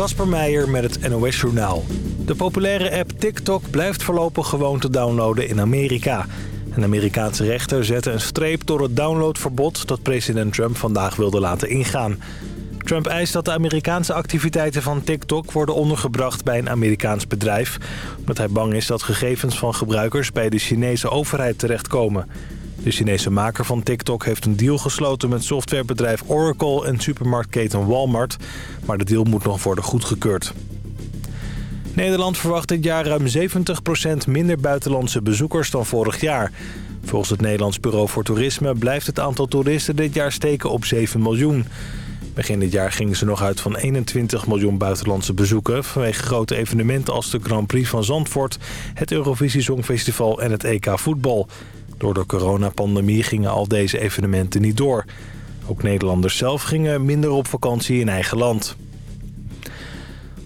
Kasper Meijer met het NOS Journaal. De populaire app TikTok blijft voorlopig gewoon te downloaden in Amerika. Een Amerikaanse rechter zette een streep door het downloadverbod... dat president Trump vandaag wilde laten ingaan. Trump eist dat de Amerikaanse activiteiten van TikTok worden ondergebracht bij een Amerikaans bedrijf... omdat hij bang is dat gegevens van gebruikers bij de Chinese overheid terechtkomen. De Chinese maker van TikTok heeft een deal gesloten met softwarebedrijf Oracle en supermarktketen Walmart, maar de deal moet nog worden goedgekeurd. Nederland verwacht dit jaar ruim 70% minder buitenlandse bezoekers dan vorig jaar. Volgens het Nederlands Bureau voor Toerisme blijft het aantal toeristen dit jaar steken op 7 miljoen. Begin dit jaar gingen ze nog uit van 21 miljoen buitenlandse bezoeken... vanwege grote evenementen als de Grand Prix van Zandvoort... het Eurovisie Songfestival en het EK Voetbal. Door de coronapandemie gingen al deze evenementen niet door. Ook Nederlanders zelf gingen minder op vakantie in eigen land.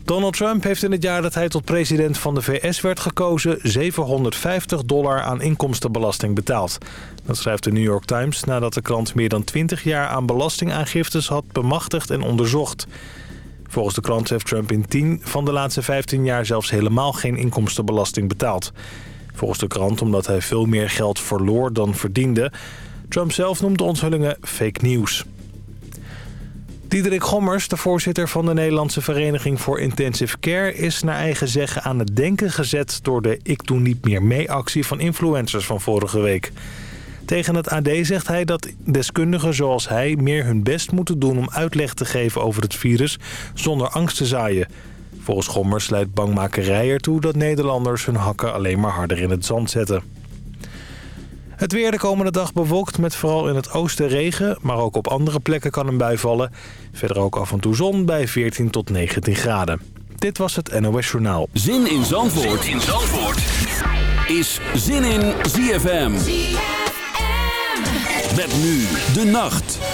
Donald Trump heeft in het jaar dat hij tot president van de VS werd gekozen... 750 dollar aan inkomstenbelasting betaald. Dat schrijft de New York Times nadat de krant meer dan 20 jaar aan belastingaangiftes had bemachtigd en onderzocht. Volgens de krant heeft Trump in 10 van de laatste 15 jaar zelfs helemaal geen inkomstenbelasting betaald. Volgens de krant omdat hij veel meer geld verloor dan verdiende. Trump zelf noemt de onthullingen fake news. Diederik Gommers, de voorzitter van de Nederlandse Vereniging voor Intensive Care... is naar eigen zeggen aan het denken gezet door de Ik Doe Niet Meer Mee-actie van influencers van vorige week. Tegen het AD zegt hij dat deskundigen zoals hij meer hun best moeten doen om uitleg te geven over het virus zonder angst te zaaien. Volgens Gommers leidt bangmakerij ertoe dat Nederlanders hun hakken alleen maar harder in het zand zetten. Het weer de komende dag bewolkt met vooral in het oosten regen... maar ook op andere plekken kan een bui vallen. Verder ook af en toe zon bij 14 tot 19 graden. Dit was het NOS Journaal. Zin in Zandvoort, zin in Zandvoort. is Zin in ZFM. ZFM. Met nu de nacht.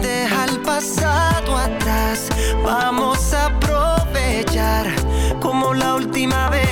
deja el pasado atrás. Vamos a aprovechar como la última vez.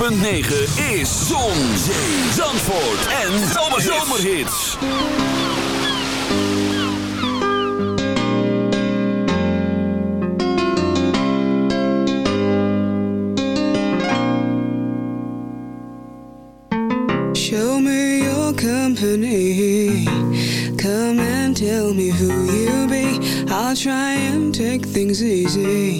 106.9 is Zon, Zee, Zandvoort en Zomerhits. Show me your company. Come and tell me who you be. I'll try and take things easy.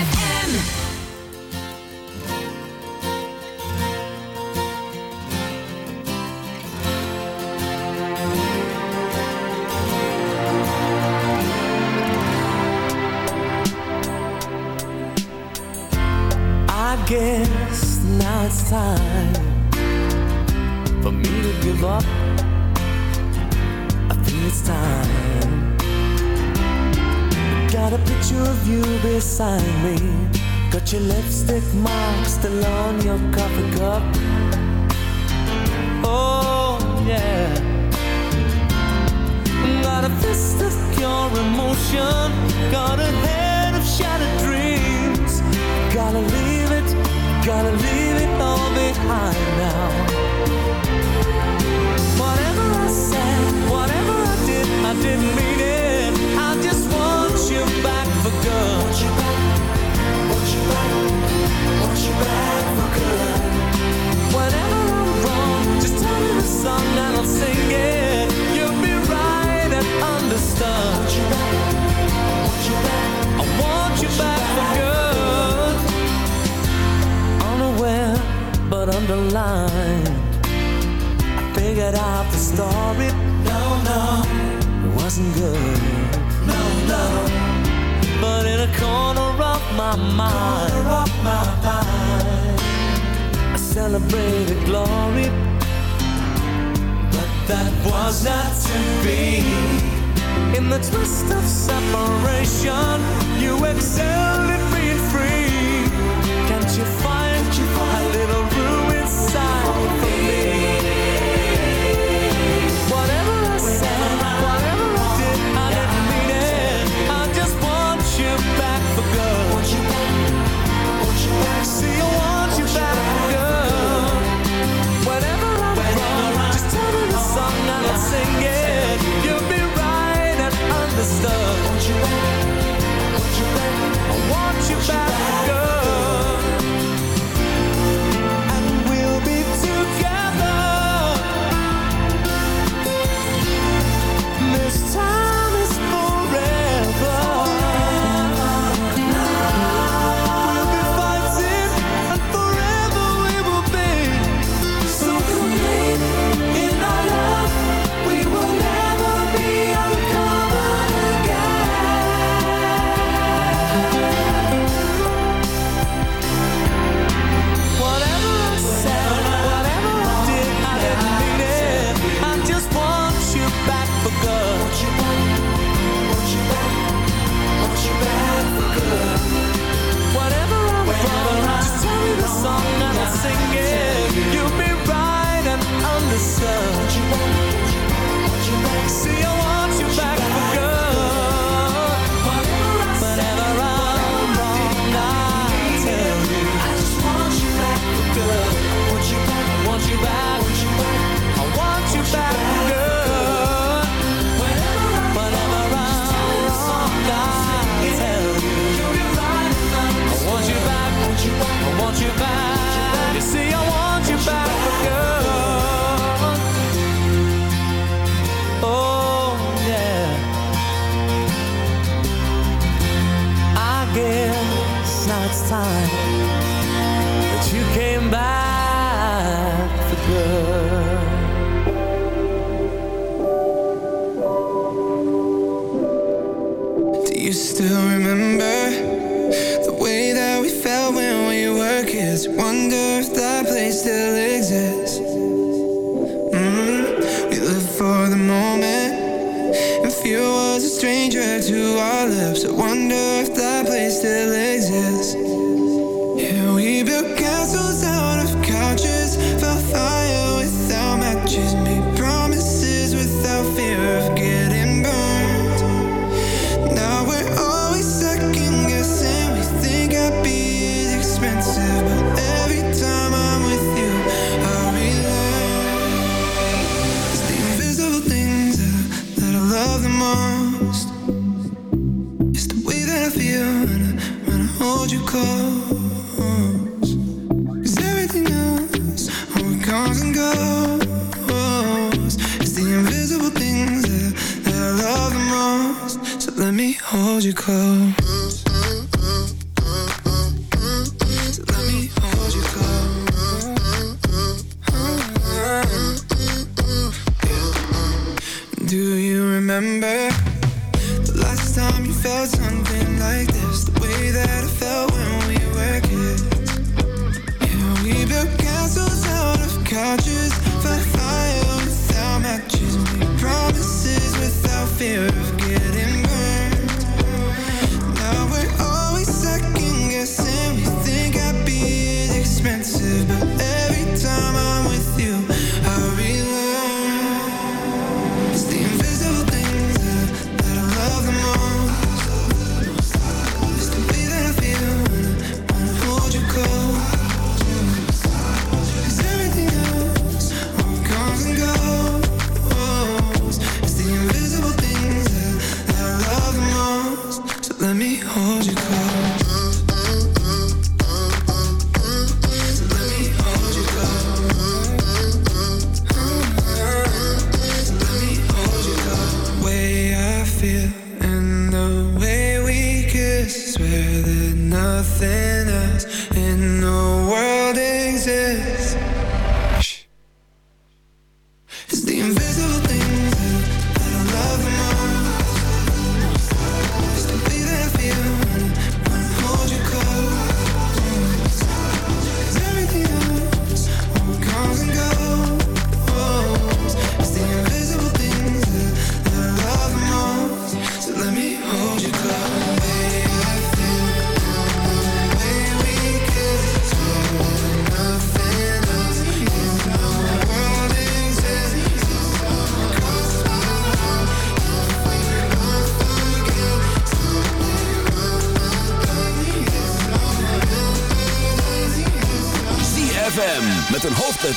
and I'll sing it. You'll be right and understood. Want you back. Want. I want you back for good. Unaware but underlined. I figured out the story. No, no, it wasn't good. No, no. But in a corner of my mind, corner of my mind, I celebrated glory that was not to be. In the twist of separation, you excel at being free. Can't you find, Can't you find a little room inside for me? want you back.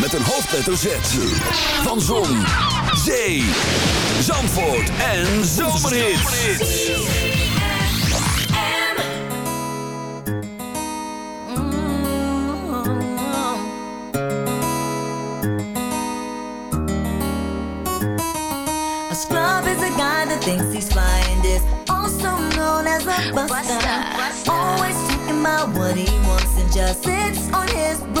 Met een hoofdletter Z. Van Zon, Zee, Zandvoort en Zomerhits. thinks he's fine is also known as a buster. Always about what he wants and just sits on his butt.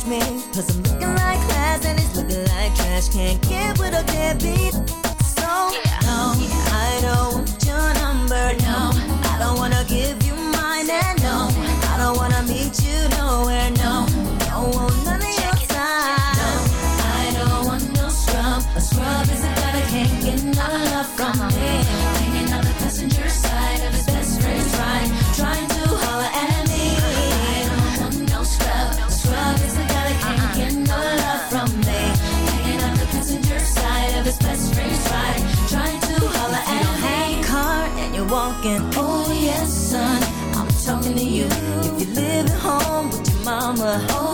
touch me. Cause I'm looking like class and it's looking like trash. Can't get what I can't be.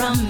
from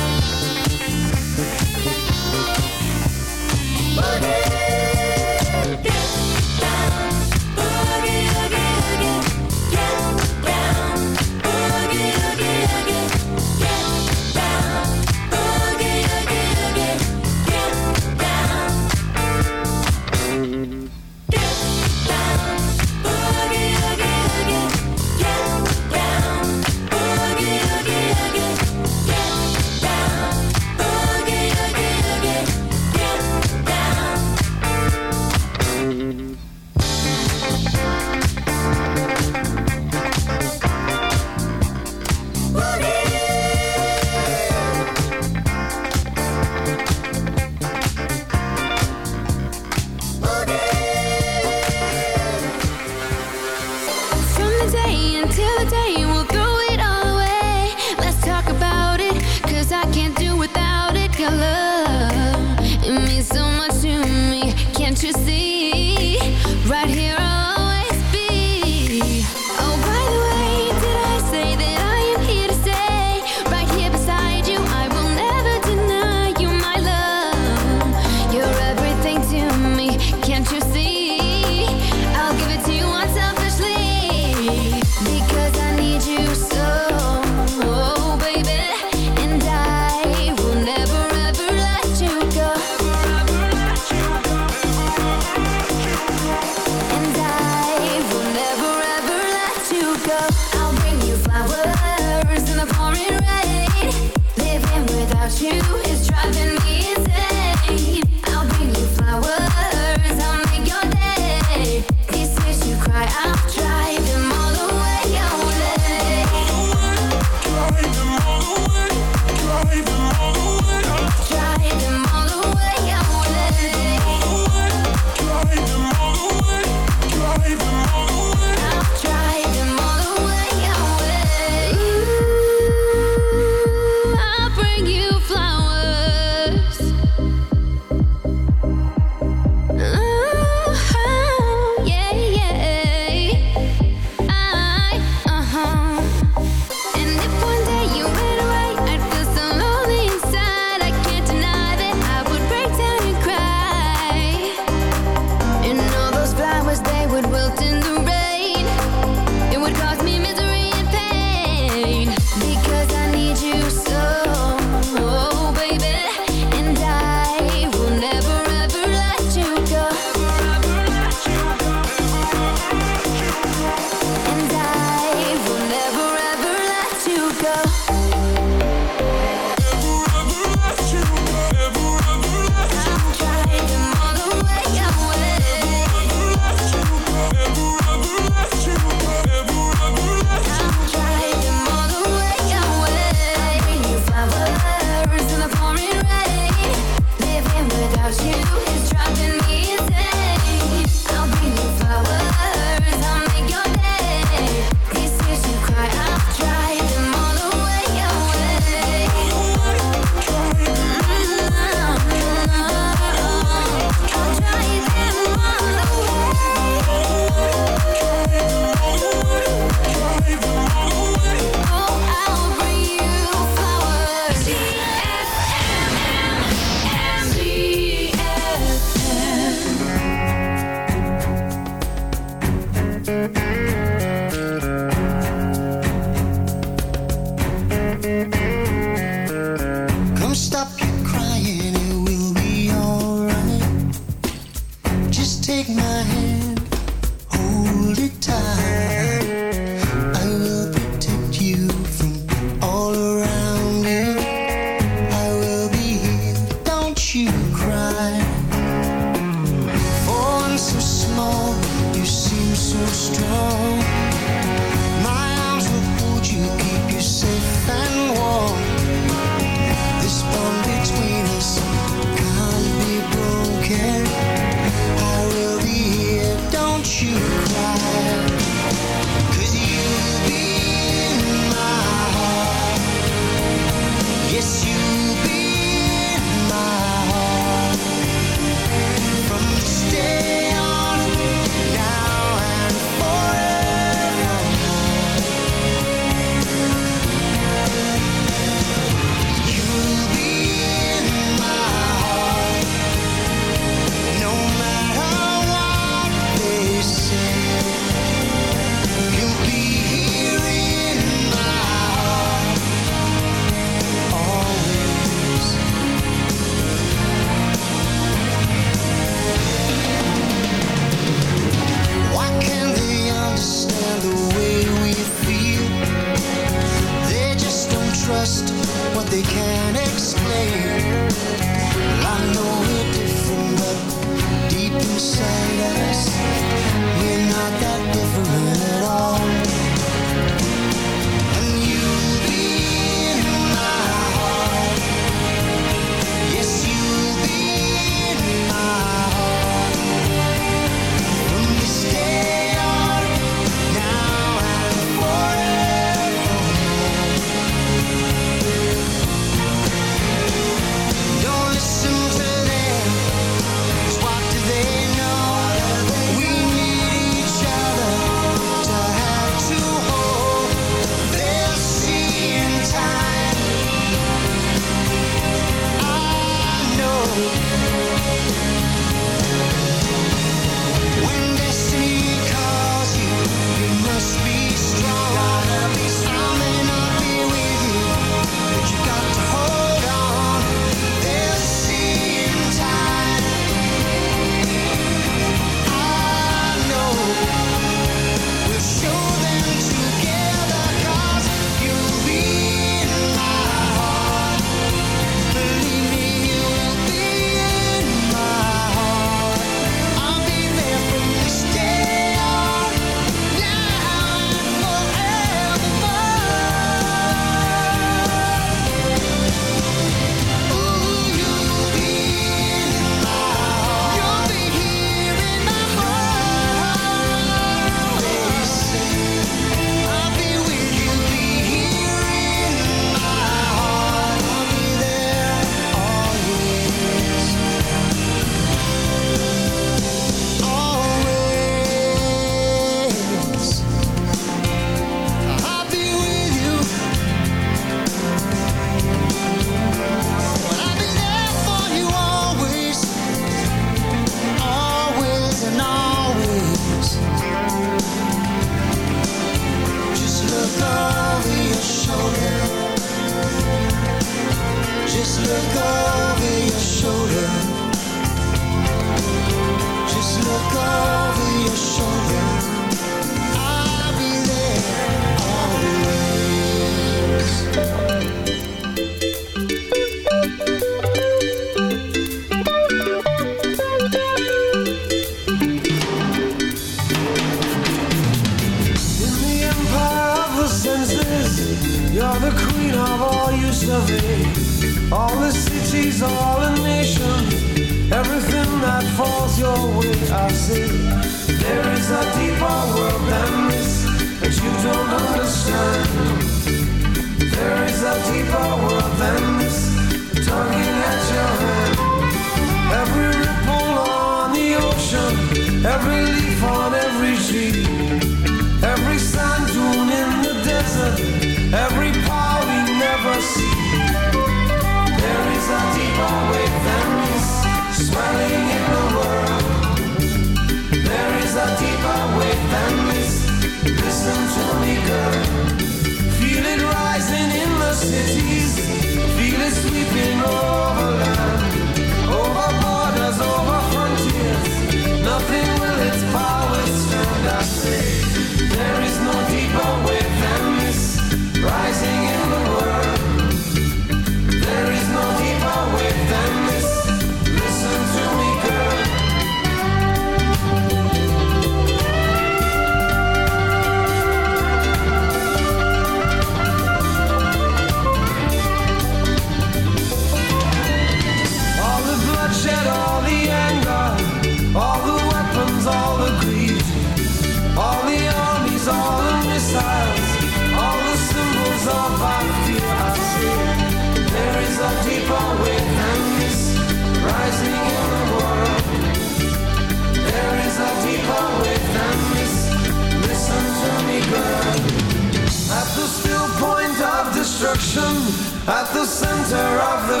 the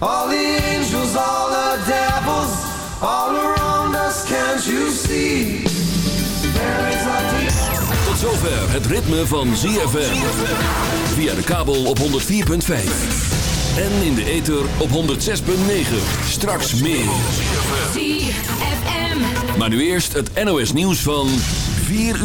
All angels, all devils All around us, can't you see is. Tot zover het ritme van ZFM Via de kabel op 104.5 en in de ether op 106.9. Straks meer. Maar nu eerst het NOS nieuws van 4 uur.